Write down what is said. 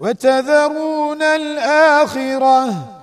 وتذرون الآخرة.